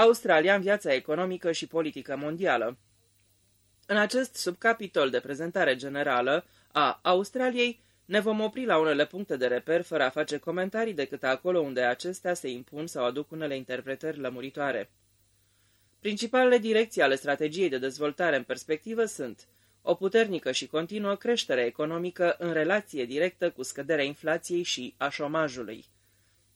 Australia în viața economică și politică mondială. În acest subcapitol de prezentare generală a Australiei, ne vom opri la unele puncte de reper fără a face comentarii decât acolo unde acestea se impun sau aduc unele interpretări lămuritoare. Principalele direcții ale strategiei de dezvoltare în perspectivă sunt o puternică și continuă creștere economică în relație directă cu scăderea inflației și a șomajului.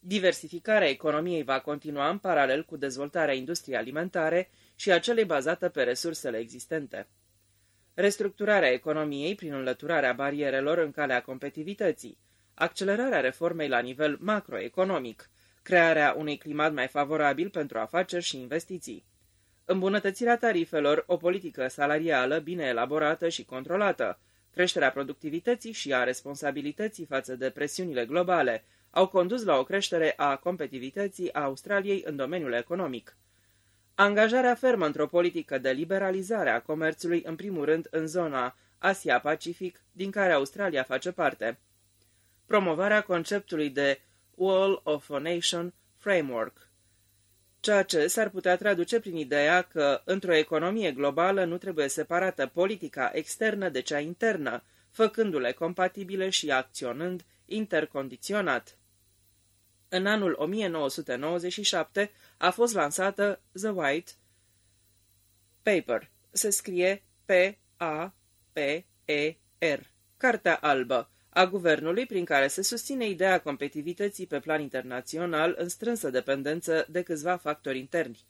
Diversificarea economiei va continua în paralel cu dezvoltarea industriei alimentare și a celei bazată pe resursele existente. Restructurarea economiei prin înlăturarea barierelor în calea competitivității, accelerarea reformei la nivel macroeconomic, crearea unui climat mai favorabil pentru afaceri și investiții, îmbunătățirea tarifelor, o politică salarială bine elaborată și controlată, creșterea productivității și a responsabilității față de presiunile globale, au condus la o creștere a competitivității a Australiei în domeniul economic. Angajarea fermă într-o politică de liberalizare a comerțului, în primul rând în zona Asia-Pacific, din care Australia face parte. Promovarea conceptului de Wall of a Nation Framework, ceea ce s-ar putea traduce prin ideea că, într-o economie globală, nu trebuie separată politica externă de cea internă, făcându-le compatibile și acționând intercondiționat. În anul 1997 a fost lansată The White Paper. Se scrie P-A-P-E-R. Cartea albă a guvernului prin care se susține ideea competitivității pe plan internațional în strânsă dependență de câțiva factori interni.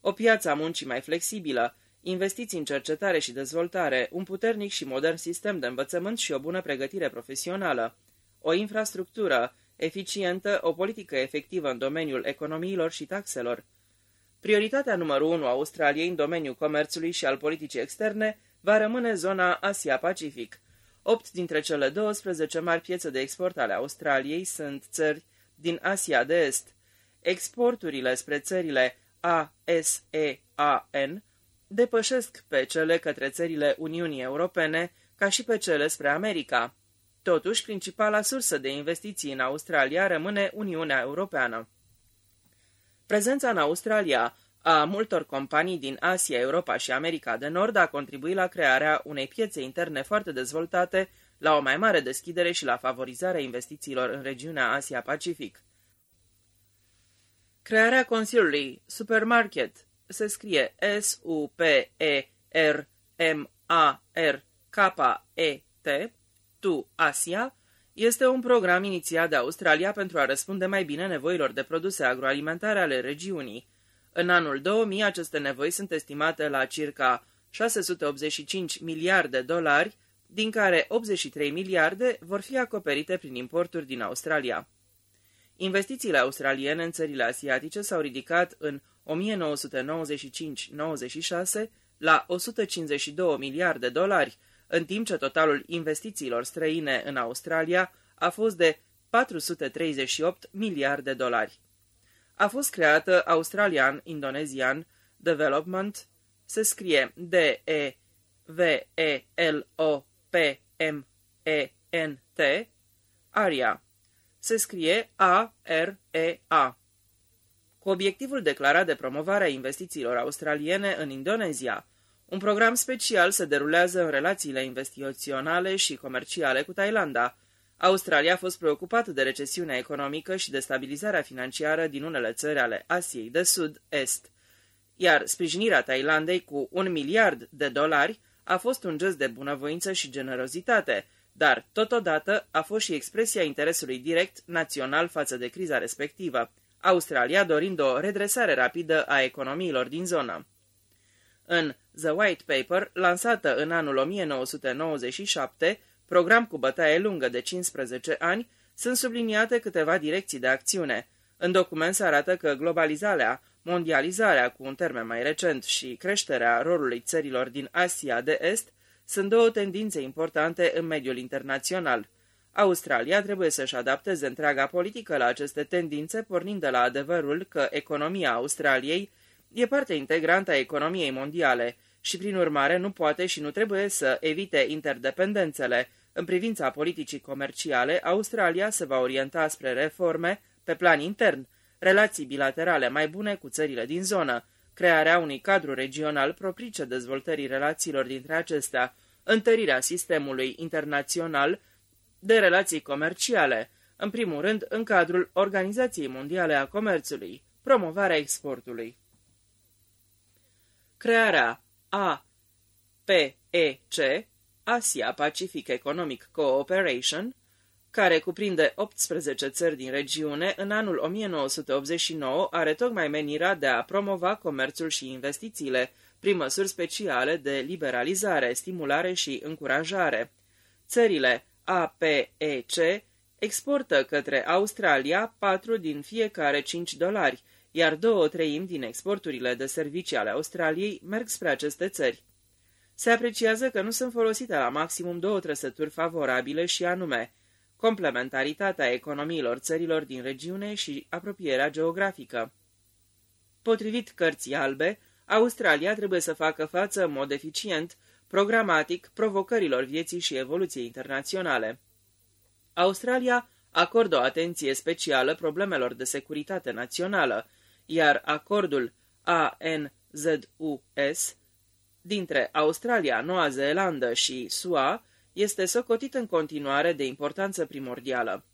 O piață a muncii mai flexibilă, investiții în cercetare și dezvoltare, un puternic și modern sistem de învățământ și o bună pregătire profesională, o infrastructură eficientă, o politică efectivă în domeniul economiilor și taxelor. Prioritatea numărul 1 a Australiei în domeniul comerțului și al politicii externe va rămâne zona Asia-Pacific. Opt dintre cele 12 mari piețe de export ale Australiei sunt țări din Asia de Est. Exporturile spre țările ASEAN depășesc pe cele către țările Uniunii Europene ca și pe cele spre America. Totuși, principala sursă de investiții în Australia rămâne Uniunea Europeană. Prezența în Australia a multor companii din Asia, Europa și America de Nord a contribuit la crearea unei piețe interne foarte dezvoltate, la o mai mare deschidere și la favorizarea investițiilor în regiunea Asia-Pacific. Crearea Consiliului Supermarket se scrie S-U-P-E-R-M-A-R-K-E-T Tu Asia este un program inițiat de Australia pentru a răspunde mai bine nevoilor de produse agroalimentare ale regiunii. În anul 2000, aceste nevoi sunt estimate la circa 685 miliarde de dolari, din care 83 miliarde vor fi acoperite prin importuri din Australia. Investițiile australiene în țările asiatice s-au ridicat în 1995-96 la 152 miliarde de dolari, în timp ce totalul investițiilor străine în Australia a fost de 438 miliarde de dolari. A fost creată Australian Indonesian Development, se scrie D-E-V-E-L-O-P-M-E-N-T, ARIA, se scrie A-R-E-A, cu obiectivul declarat de promovare a investițiilor australiene în Indonezia, un program special se derulează în relațiile investiționale și comerciale cu Thailanda. Australia a fost preocupată de recesiunea economică și de stabilizarea financiară din unele țări ale Asiei de Sud-Est, iar sprijinirea Thailandei cu un miliard de dolari a fost un gest de bunăvoință și generozitate, dar, totodată, a fost și expresia interesului direct național față de criza respectivă, Australia dorind o redresare rapidă a economiilor din zonă. În The White Paper, lansată în anul 1997, program cu bătaie lungă de 15 ani, sunt subliniate câteva direcții de acțiune. În document se arată că globalizarea, mondializarea cu un termen mai recent și creșterea rolului țărilor din Asia de Est sunt două tendințe importante în mediul internațional. Australia trebuie să-și adapteze întreaga politică la aceste tendințe, pornind de la adevărul că economia Australiei e parte integrantă a economiei mondiale și, prin urmare, nu poate și nu trebuie să evite interdependențele. În privința politicii comerciale, Australia se va orienta spre reforme pe plan intern, relații bilaterale mai bune cu țările din zonă, crearea unui cadru regional propice dezvoltării relațiilor dintre acestea, întărirea sistemului internațional de relații comerciale, în primul rând în cadrul Organizației Mondiale a Comerțului, promovarea exportului. Crearea APEC, Asia Pacific Economic Cooperation, care cuprinde 18 țări din regiune, în anul 1989 are tocmai menirea de a promova comerțul și investițiile, prin măsuri speciale de liberalizare, stimulare și încurajare. Țările APEC exportă către Australia 4 din fiecare 5 dolari, iar două treimi din exporturile de servicii ale Australiei merg spre aceste țări. Se apreciază că nu sunt folosite la maximum două trăsături favorabile și anume complementaritatea economiilor țărilor din regiune și apropierea geografică. Potrivit cărții albe, Australia trebuie să facă față în mod eficient, programatic, provocărilor vieții și evoluției internaționale. Australia acordă o atenție specială problemelor de securitate națională, iar acordul ANZUS dintre Australia, Noua Zeelandă și SUA este socotit în continuare de importanță primordială.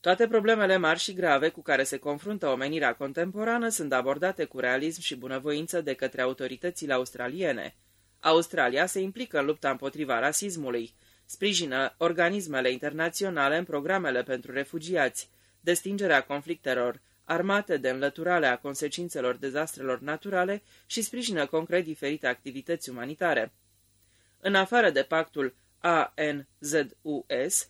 Toate problemele mari și grave cu care se confruntă omenirea contemporană sunt abordate cu realism și bunăvoință de către autoritățile australiene. Australia se implică în lupta împotriva rasismului, sprijină organismele internaționale în programele pentru refugiați, destingerea conflictelor armate de înlăturare a consecințelor dezastrelor naturale și sprijină concret diferite activități umanitare. În afară de pactul ANZUS,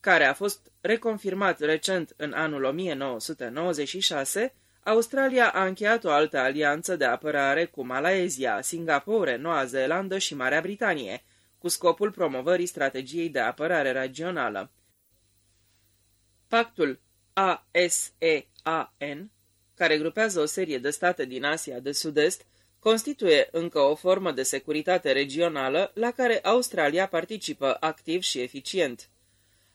care a fost reconfirmat recent în anul 1996, Australia a încheiat o altă alianță de apărare cu Malaezia, Singapore, Noua Zeelandă și Marea Britanie, cu scopul promovării strategiei de apărare regională. Pactul ASEAN, care grupează o serie de state din Asia de Sud-Est, constituie încă o formă de securitate regională la care Australia participă activ și eficient.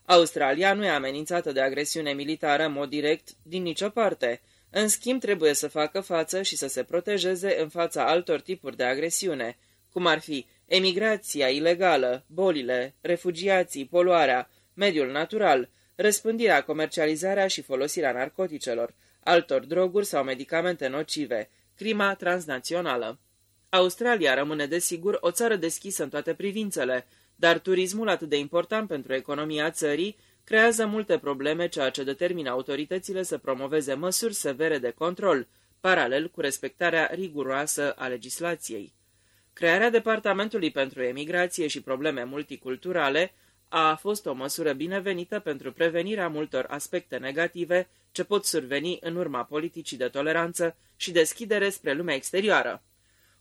Australia nu e amenințată de agresiune militară în mod direct din nicio parte, în schimb trebuie să facă față și să se protejeze în fața altor tipuri de agresiune, cum ar fi emigrația ilegală, bolile, refugiații, poluarea, mediul natural, răspândirea, comercializarea și folosirea narcoticelor, altor droguri sau medicamente nocive, crima transnațională. Australia rămâne desigur o țară deschisă în toate privințele, dar turismul atât de important pentru economia țării creează multe probleme, ceea ce determină autoritățile să promoveze măsuri severe de control, paralel cu respectarea riguroasă a legislației. Crearea Departamentului pentru Emigrație și Probleme Multiculturale a fost o măsură binevenită pentru prevenirea multor aspecte negative ce pot surveni în urma politicii de toleranță și deschidere spre lumea exterioară.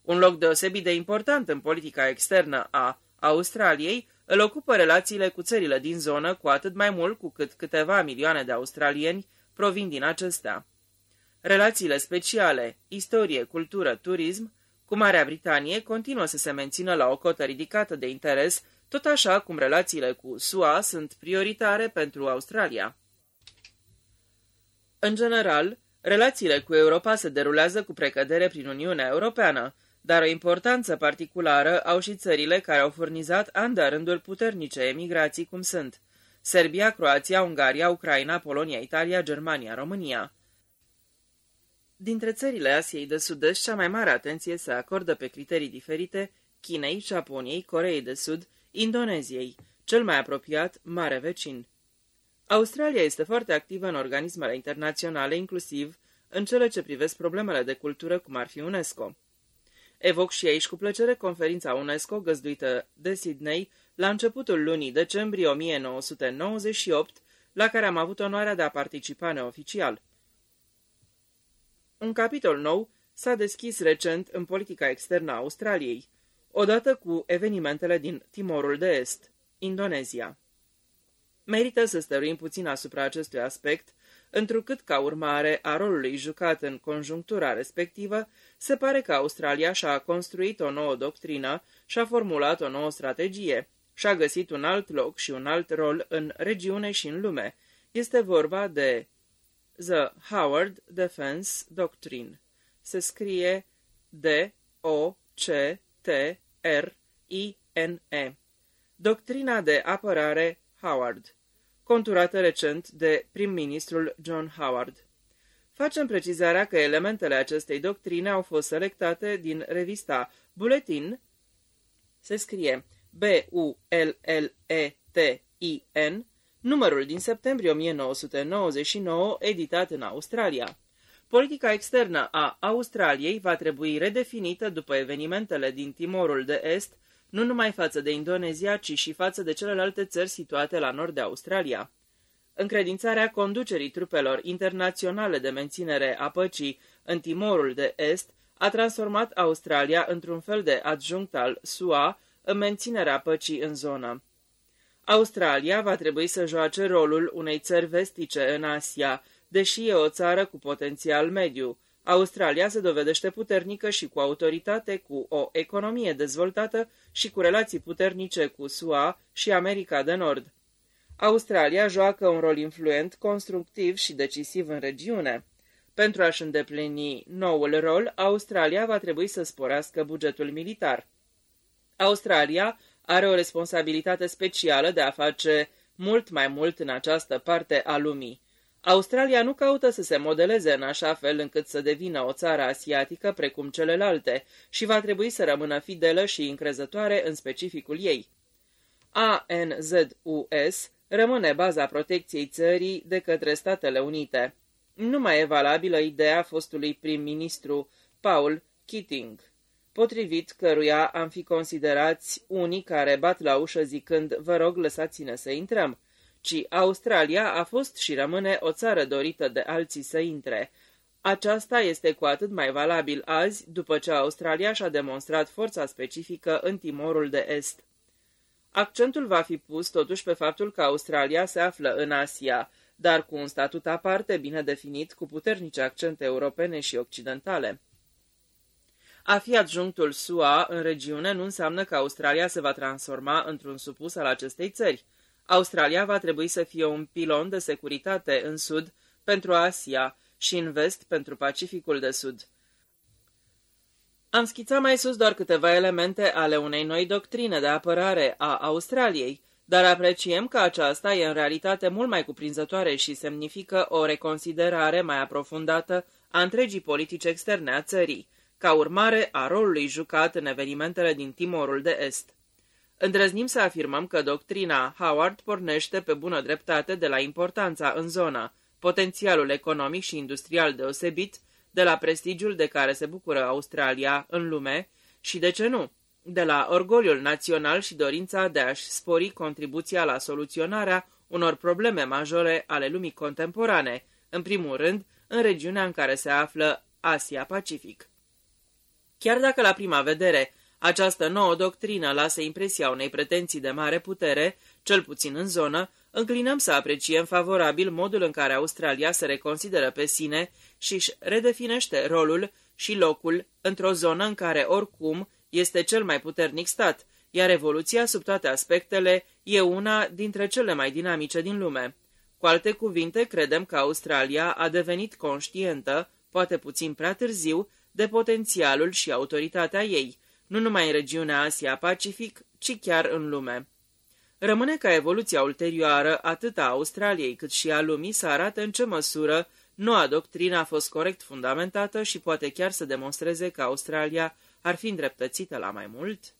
Un loc deosebit de important în politica externă a Australiei îl ocupă relațiile cu țările din zonă, cu atât mai mult cu cât câteva milioane de australieni provin din acestea. Relațiile speciale, istorie, cultură, turism, cu Marea Britanie continuă să se mențină la o cotă ridicată de interes, tot așa cum relațiile cu SUA sunt prioritare pentru Australia. În general, relațiile cu Europa se derulează cu precădere prin Uniunea Europeană, dar o importanță particulară au și țările care au furnizat an de rândul puternice emigrații cum sunt Serbia, Croația, Ungaria, Ucraina, Polonia, Italia, Germania, România. Dintre țările Asiei de Sud-Est, cea mai mare atenție se acordă pe criterii diferite Chinei, Japoniei, Coreei de Sud, Indoneziei, cel mai apropiat, mare vecin. Australia este foarte activă în organismele internaționale, inclusiv în cele ce privesc problemele de cultură, cum ar fi UNESCO. Evoc și aici cu plăcere conferința UNESCO găzduită de Sydney la începutul lunii decembrie 1998, la care am avut onoarea de a participa neoficial. Un capitol nou s-a deschis recent în politica externă a Australiei, odată cu evenimentele din Timorul de Est, Indonezia. Merită să stăruim puțin asupra acestui aspect, întrucât ca urmare a rolului jucat în conjunctura respectivă, se pare că Australia și-a construit o nouă doctrină și-a formulat o nouă strategie, și-a găsit un alt loc și un alt rol în regiune și în lume. Este vorba de The Howard Defense Doctrine. Se scrie D-O-C-T-R-I-N-E. Doctrina de apărare Howard, conturată recent de prim-ministrul John Howard. Facem precizarea că elementele acestei doctrine au fost selectate din revista Bulletin, se scrie B-U-L-L-E-T-I-N, numărul din septembrie 1999, editat în Australia. Politica externă a Australiei va trebui redefinită după evenimentele din Timorul de Est, nu numai față de Indonezia, ci și față de celelalte țări situate la nord de Australia. Încredințarea conducerii trupelor internaționale de menținere a păcii în Timorul de Est a transformat Australia într-un fel de adjunct al SUA în menținerea păcii în zonă. Australia va trebui să joace rolul unei țări vestice în Asia, deși e o țară cu potențial mediu. Australia se dovedește puternică și cu autoritate, cu o economie dezvoltată și cu relații puternice cu SUA și America de Nord. Australia joacă un rol influent, constructiv și decisiv în regiune. Pentru a-și îndeplini noul rol, Australia va trebui să sporească bugetul militar. Australia are o responsabilitate specială de a face mult mai mult în această parte a lumii. Australia nu caută să se modeleze în așa fel încât să devină o țară asiatică precum celelalte și va trebui să rămână fidelă și încrezătoare în specificul ei. ANZUS rămâne baza protecției țării de către Statele Unite. Nu mai e valabilă ideea fostului prim-ministru Paul Keating, potrivit căruia am fi considerați unii care bat la ușă zicând, vă rog, lăsați-ne să intrăm, ci Australia a fost și rămâne o țară dorită de alții să intre. Aceasta este cu atât mai valabil azi, după ce Australia și-a demonstrat forța specifică în Timorul de Est. Accentul va fi pus totuși pe faptul că Australia se află în Asia, dar cu un statut aparte bine definit, cu puternice accente europene și occidentale. A fi adjunctul SUA în regiune nu înseamnă că Australia se va transforma într-un supus al acestei țări. Australia va trebui să fie un pilon de securitate în sud pentru Asia și în vest pentru Pacificul de Sud. Am schițat mai sus doar câteva elemente ale unei noi doctrine de apărare a Australiei, dar apreciem că aceasta e în realitate mult mai cuprinzătoare și semnifică o reconsiderare mai aprofundată a întregii politici externe a țării, ca urmare a rolului jucat în evenimentele din Timorul de Est. Îndrăznim să afirmăm că doctrina Howard pornește pe bună dreptate de la importanța în zonă, potențialul economic și industrial deosebit, de la prestigiul de care se bucură Australia în lume și, de ce nu, de la orgoliul național și dorința de a-și spori contribuția la soluționarea unor probleme majore ale lumii contemporane, în primul rând în regiunea în care se află Asia-Pacific. Chiar dacă la prima vedere această nouă doctrină lasă impresia unei pretenții de mare putere, cel puțin în zonă, înclinăm să apreciem favorabil modul în care Australia se reconsideră pe sine și își redefinește rolul și locul într-o zonă în care oricum este cel mai puternic stat, iar evoluția sub toate aspectele e una dintre cele mai dinamice din lume. Cu alte cuvinte, credem că Australia a devenit conștientă, poate puțin prea târziu, de potențialul și autoritatea ei, nu numai în regiunea Asia-Pacific, ci chiar în lume. Rămâne ca evoluția ulterioară atât a Australiei cât și a lumii să arate în ce măsură noua doctrină a fost corect fundamentată și poate chiar să demonstreze că Australia ar fi îndreptățită la mai mult?